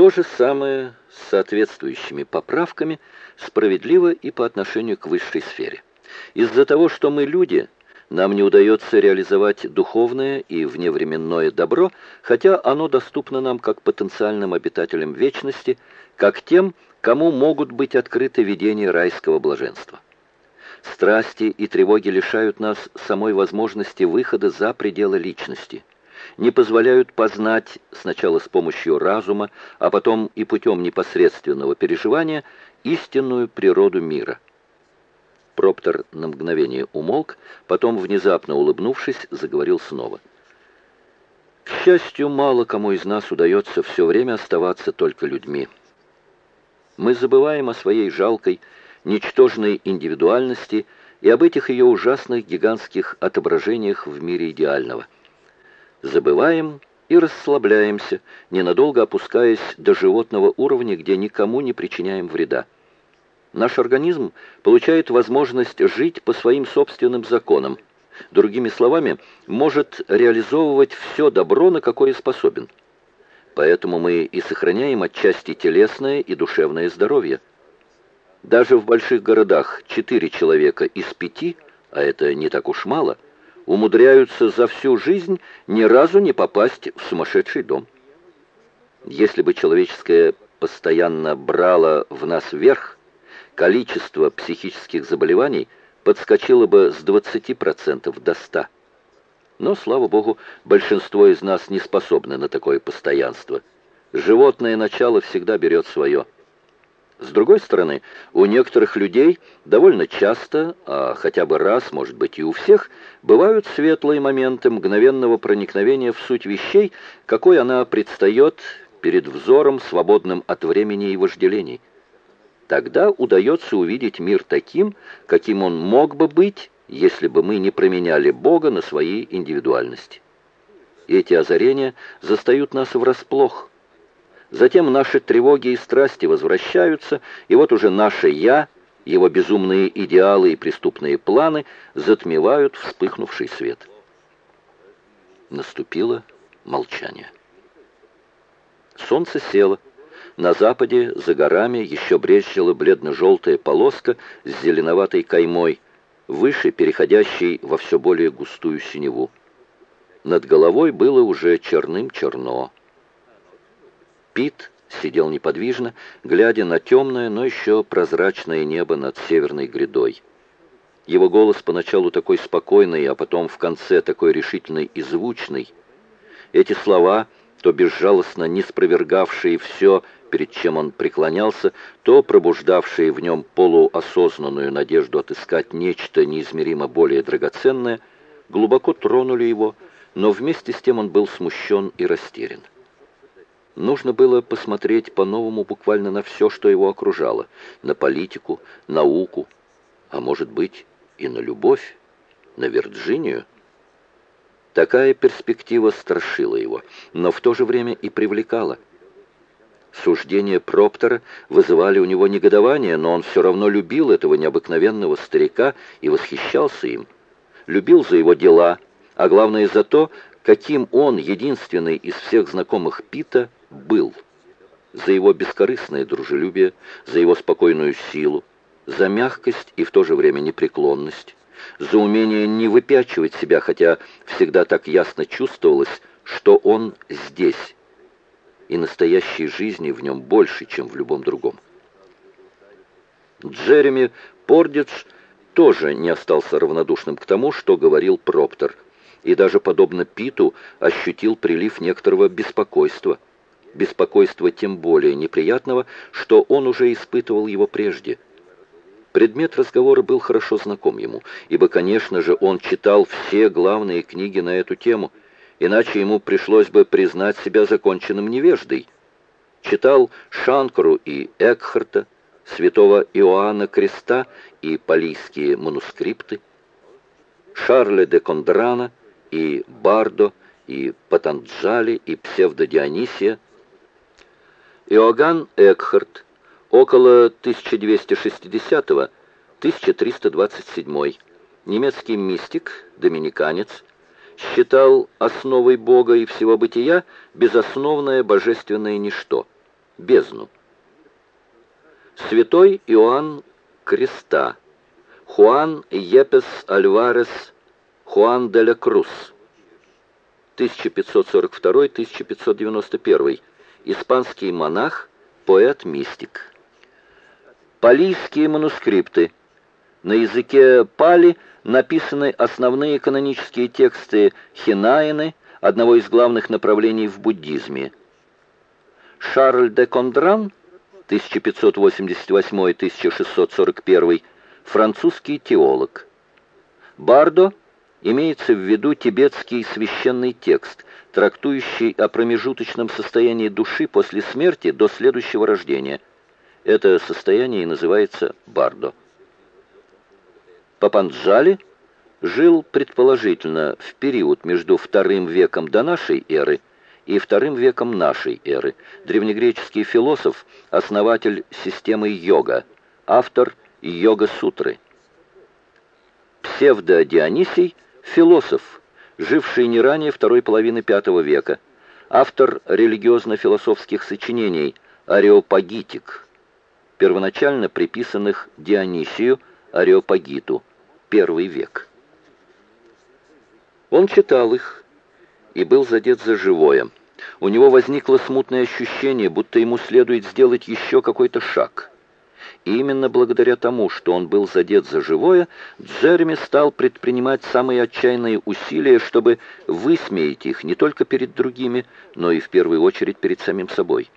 То же самое с соответствующими поправками справедливо и по отношению к высшей сфере. Из-за того, что мы люди, нам не удается реализовать духовное и вневременное добро, хотя оно доступно нам как потенциальным обитателям вечности, как тем, кому могут быть открыты видения райского блаженства. Страсти и тревоги лишают нас самой возможности выхода за пределы личности, не позволяют познать сначала с помощью разума, а потом и путем непосредственного переживания истинную природу мира. Проптер на мгновение умолк, потом, внезапно улыбнувшись, заговорил снова. «К счастью, мало кому из нас удается все время оставаться только людьми. Мы забываем о своей жалкой, ничтожной индивидуальности и об этих ее ужасных гигантских отображениях в мире идеального. Забываем и расслабляемся, ненадолго опускаясь до животного уровня, где никому не причиняем вреда. Наш организм получает возможность жить по своим собственным законам, другими словами, может реализовывать все добро, на какое способен. Поэтому мы и сохраняем отчасти телесное и душевное здоровье. Даже в больших городах четыре человека из пяти, а это не так уж мало, умудряются за всю жизнь ни разу не попасть в сумасшедший дом. Если бы человеческое постоянно брало в нас верх, количество психических заболеваний подскочило бы с 20% до 100%. Но, слава богу, большинство из нас не способны на такое постоянство. Животное начало всегда берет свое – с другой стороны, у некоторых людей довольно часто, а хотя бы раз, может быть и у всех, бывают светлые моменты мгновенного проникновения в суть вещей, какой она предстает перед взором, свободным от времени и вожделений. Тогда удается увидеть мир таким, каким он мог бы быть, если бы мы не променяли Бога на свои индивидуальности. Эти озарения застают нас врасплох, Затем наши тревоги и страсти возвращаются, и вот уже наше «я», его безумные идеалы и преступные планы затмевают вспыхнувший свет. Наступило молчание. Солнце село. На западе, за горами, еще брезжила бледно-желтая полоска с зеленоватой каймой, выше переходящей во все более густую синеву. Над головой было уже черным-черно. Пит сидел неподвижно, глядя на темное, но еще прозрачное небо над северной грядой. Его голос поначалу такой спокойный, а потом в конце такой решительный и звучный. Эти слова, то безжалостно не спровергавшие все, перед чем он преклонялся, то пробуждавшие в нем полуосознанную надежду отыскать нечто неизмеримо более драгоценное, глубоко тронули его, но вместе с тем он был смущен и растерян. Нужно было посмотреть по-новому буквально на все, что его окружало, на политику, науку, а может быть и на любовь, на Вирджинию. Такая перспектива страшила его, но в то же время и привлекала. Суждения Проптера вызывали у него негодование, но он все равно любил этого необыкновенного старика и восхищался им. Любил за его дела, а главное за то, каким он, единственный из всех знакомых Пита, был. За его бескорыстное дружелюбие, за его спокойную силу, за мягкость и в то же время непреклонность, за умение не выпячивать себя, хотя всегда так ясно чувствовалось, что он здесь, и настоящей жизни в нем больше, чем в любом другом. Джереми Пордидж тоже не остался равнодушным к тому, что говорил Проптер, и даже, подобно Питу, ощутил прилив некоторого беспокойства – беспокойства тем более неприятного, что он уже испытывал его прежде. Предмет разговора был хорошо знаком ему, ибо, конечно же, он читал все главные книги на эту тему, иначе ему пришлось бы признать себя законченным невеждой. Читал Шанкару и Экхарта, святого Иоанна Креста и палийские манускрипты, Шарля де Кондрана и Бардо, и Патанджали, и Псевдодионисия, Иоганн Экхарт, около 1260-1327, немецкий мистик, доминиканец, считал основой Бога и всего бытия безосновное божественное ничто, бездну. Святой Иоанн Креста, Хуан Епес Альварес, Хуан де ла Крус, 1542-1591, испанский монах, поэт-мистик. Палийские манускрипты. На языке пали написаны основные канонические тексты Хинаины, одного из главных направлений в буддизме. Шарль де Кондран, 1588-1641, французский теолог. Бардо имеется в виду тибетский священный текст, трактующий о промежуточном состоянии души после смерти до следующего рождения. Это состояние и называется бардо. Папанджали жил, предположительно, в период между вторым веком до нашей эры и вторым веком нашей эры. Древнегреческий философ, основатель системы йога, автор йога-сутры. Псевдо-Дионисий – философ, живший не ранее второй половины V века, автор религиозно-философских сочинений «Ареопагитик», первоначально приписанных Дионисию Ареопагиту, первый век. Он читал их и был задет за живое. У него возникло смутное ощущение, будто ему следует сделать еще какой-то шаг. Именно благодаря тому, что он был задет за живое, Джереми стал предпринимать самые отчаянные усилия, чтобы высмеять их не только перед другими, но и в первую очередь перед самим собой.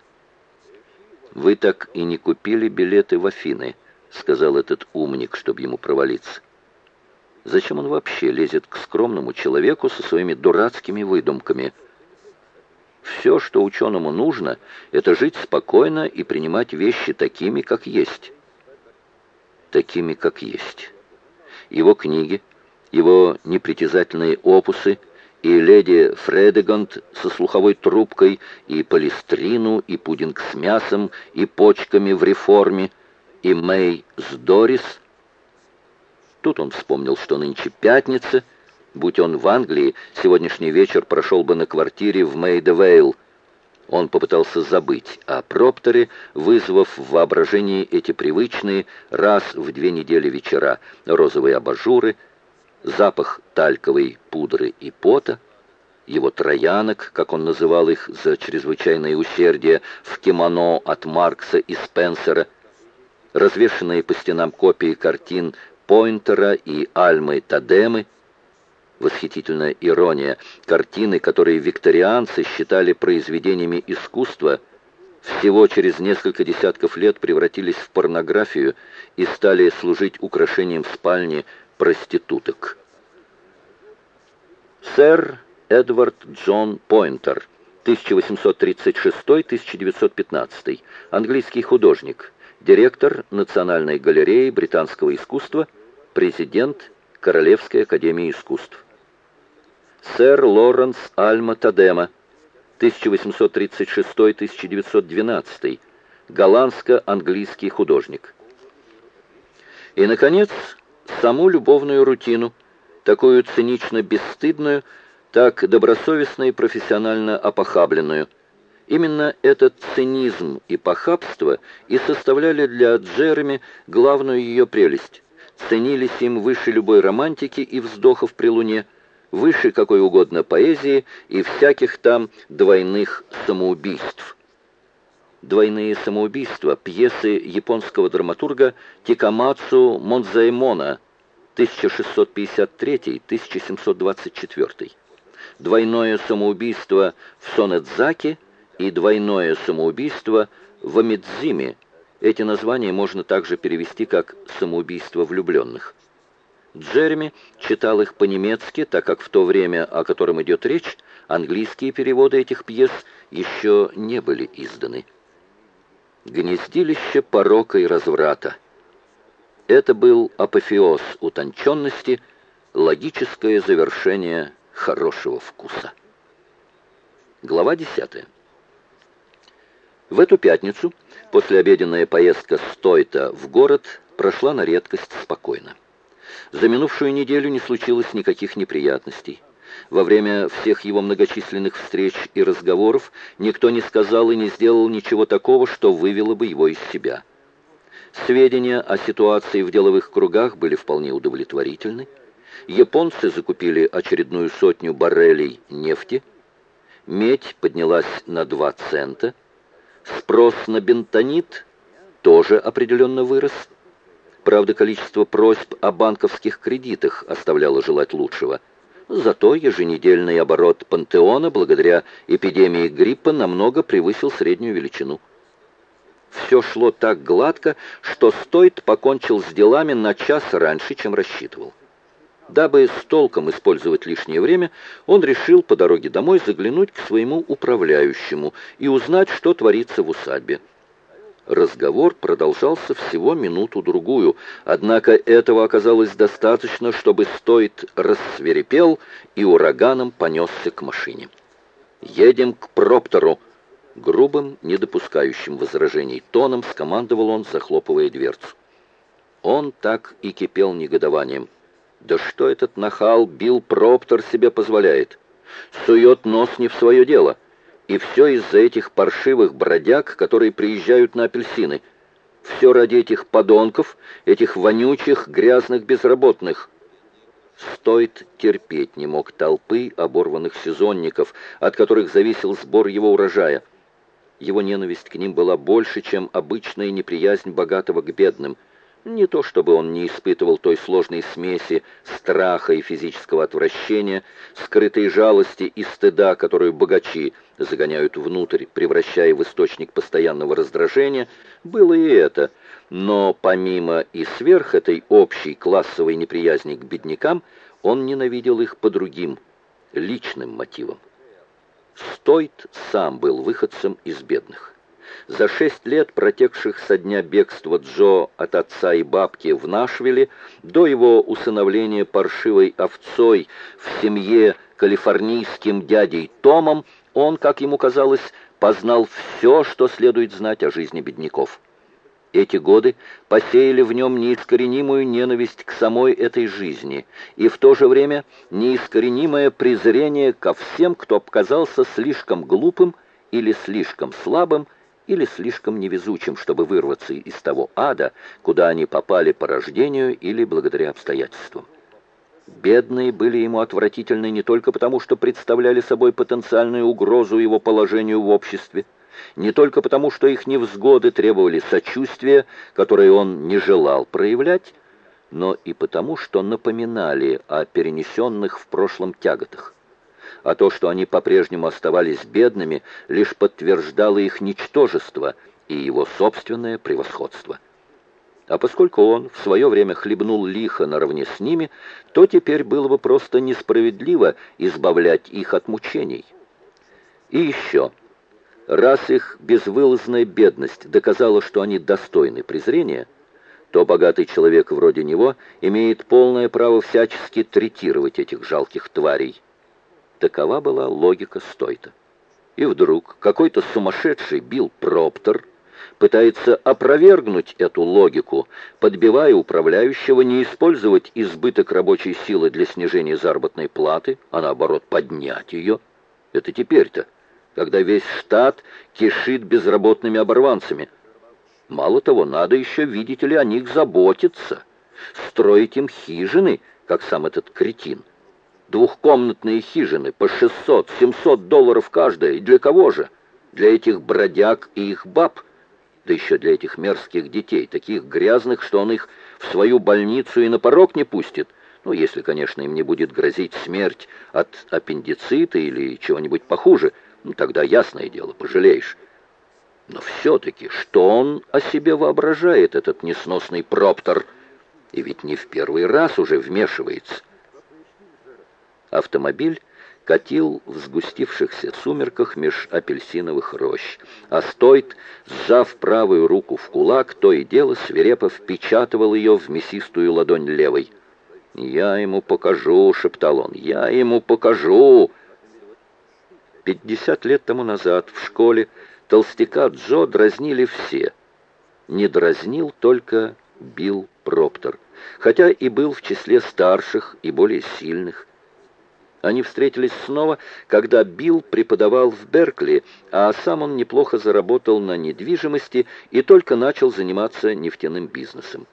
«Вы так и не купили билеты в Афины», — сказал этот умник, чтобы ему провалиться. Зачем он вообще лезет к скромному человеку со своими дурацкими выдумками? Все, что ученому нужно, это жить спокойно и принимать вещи такими, как есть. Такими, как есть. Его книги, его непритязательные опусы и леди Фредегант со слуховой трубкой, и полистрину, и пудинг с мясом, и почками в реформе, и Мэй с Дорис — Тут он вспомнил, что нынче пятница. Будь он в Англии, сегодняшний вечер прошел бы на квартире в Мейдевейл. Он попытался забыть о Пропторе, вызвав в воображении эти привычные раз в две недели вечера розовые абажуры, запах тальковой пудры и пота, его троянок, как он называл их за чрезвычайное усердие, в кимоно от Маркса и Спенсера, развешенные по стенам копии картин Пойнтера и Альмы Тадемы. Восхитительная ирония. Картины, которые викторианцы считали произведениями искусства, всего через несколько десятков лет превратились в порнографию и стали служить украшением в спальне проституток. Сэр Эдвард Джон Пойнтер, 1836-1915, английский художник, директор Национальной галереи британского искусства, президент Королевской академии искусств. Сэр Лоренс Альма Тадема, 1836-1912, голландско-английский художник. И, наконец, саму любовную рутину, такую цинично бесстыдную, так добросовестно и профессионально опохабленную – Именно этот цинизм и похабство и составляли для Джереми главную ее прелесть. Ценились им выше любой романтики и вздохов при луне, выше какой угодно поэзии и всяких там двойных самоубийств. «Двойные самоубийства» — пьесы японского драматурга Тикамацу Монзаймона 1653-1724. «Двойное самоубийство» в Сонэдзаке — и двойное самоубийство в Амидзиме. Эти названия можно также перевести как «самоубийство влюбленных». Джереми читал их по-немецки, так как в то время, о котором идет речь, английские переводы этих пьес еще не были изданы. «Гнездилище порока и разврата». Это был апофеоз утонченности, логическое завершение хорошего вкуса. Глава десятая. В эту пятницу послеобеденная поездка Стойта в город прошла на редкость спокойно. За минувшую неделю не случилось никаких неприятностей. Во время всех его многочисленных встреч и разговоров никто не сказал и не сделал ничего такого, что вывело бы его из себя. Сведения о ситуации в деловых кругах были вполне удовлетворительны. Японцы закупили очередную сотню баррелей нефти. Медь поднялась на 2 цента. Спрос на бентонит тоже определенно вырос. Правда, количество просьб о банковских кредитах оставляло желать лучшего. Зато еженедельный оборот пантеона благодаря эпидемии гриппа намного превысил среднюю величину. Все шло так гладко, что Стойт покончил с делами на час раньше, чем рассчитывал. Дабы с толком использовать лишнее время, он решил по дороге домой заглянуть к своему управляющему и узнать, что творится в усадьбе. Разговор продолжался всего минуту-другую, однако этого оказалось достаточно, чтобы Стоит рассверепел и ураганом понесся к машине. «Едем к Проптору!» Грубым, не допускающим возражений тоном скомандовал он, захлопывая дверцу. Он так и кипел негодованием. Да что этот нахал Билл Проптор себе позволяет? Сует нос не в свое дело. И все из-за этих паршивых бродяг, которые приезжают на апельсины. Все ради этих подонков, этих вонючих, грязных безработных. Стоит терпеть не мог толпы оборванных сезонников, от которых зависел сбор его урожая. Его ненависть к ним была больше, чем обычная неприязнь богатого к бедным – не то чтобы он не испытывал той сложной смеси страха и физического отвращения, скрытой жалости и стыда, которую богачи загоняют внутрь, превращая в источник постоянного раздражения, было и это. Но помимо и сверх этой общей классовой неприязни к беднякам, он ненавидел их по другим, личным мотивам. Стойт сам был выходцем из бедных. За шесть лет, протекших со дня бегства Джо от отца и бабки в Нашвилле, до его усыновления паршивой овцой в семье калифорнийским дядей Томом, он, как ему казалось, познал все, что следует знать о жизни бедняков. Эти годы посеяли в нем неискоренимую ненависть к самой этой жизни и в то же время неискоренимое презрение ко всем, кто показался слишком глупым или слишком слабым, или слишком невезучим, чтобы вырваться из того ада, куда они попали по рождению или благодаря обстоятельствам. Бедные были ему отвратительны не только потому, что представляли собой потенциальную угрозу его положению в обществе, не только потому, что их невзгоды требовали сочувствия, которое он не желал проявлять, но и потому, что напоминали о перенесенных в прошлом тяготах а то, что они по-прежнему оставались бедными, лишь подтверждало их ничтожество и его собственное превосходство. А поскольку он в свое время хлебнул лихо наравне с ними, то теперь было бы просто несправедливо избавлять их от мучений. И еще, раз их безвылазная бедность доказала, что они достойны презрения, то богатый человек вроде него имеет полное право всячески третировать этих жалких тварей, Такова была логика Стойта. И вдруг какой-то сумасшедший Билл Проптер пытается опровергнуть эту логику, подбивая управляющего не использовать избыток рабочей силы для снижения заработной платы, а наоборот поднять ее. Это теперь-то, когда весь штат кишит безработными оборванцами. Мало того, надо еще, видите ли, о них заботиться, строить им хижины, как сам этот кретин. Двухкомнатные хижины по 600-700 долларов каждая. И для кого же? Для этих бродяг и их баб. Да еще для этих мерзких детей, таких грязных, что он их в свою больницу и на порог не пустит. Ну, если, конечно, им не будет грозить смерть от аппендицита или чего-нибудь похуже. Ну, тогда ясное дело, пожалеешь. Но все-таки, что он о себе воображает, этот несносный проптор? И ведь не в первый раз уже вмешивается. Автомобиль катил в сгустившихся сумерках меж апельсиновых рощ, а Стойт, сжав правую руку в кулак, то и дело свирепо впечатывал ее в мясистую ладонь левой. «Я ему покажу», — шептал он, — «я ему покажу». Пятьдесят лет тому назад в школе толстяка Джо дразнили все. Не дразнил только Билл Проптер, хотя и был в числе старших и более сильных. Они встретились снова, когда Билл преподавал в Беркли, а сам он неплохо заработал на недвижимости и только начал заниматься нефтяным бизнесом.